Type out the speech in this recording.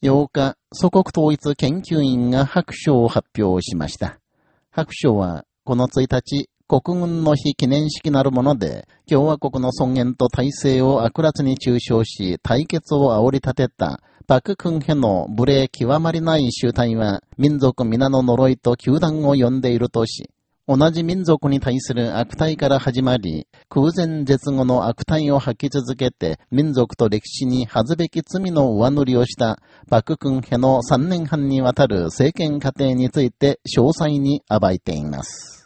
8日、祖国統一研究院が白書を発表しました。白書は、この1日、国軍の非記念式なるもので、共和国の尊厳と体制を悪辣に中傷し、対決を煽り立てた、パククンヘの無礼極まりない集体は、民族皆の呪いと球団を呼んでいるとし、同じ民族に対する悪態から始まり、空前絶後の悪態を吐き続けて、民族と歴史に恥ずべき罪の上塗りをした、パククンヘの3年半にわたる政権過程について詳細に暴いています。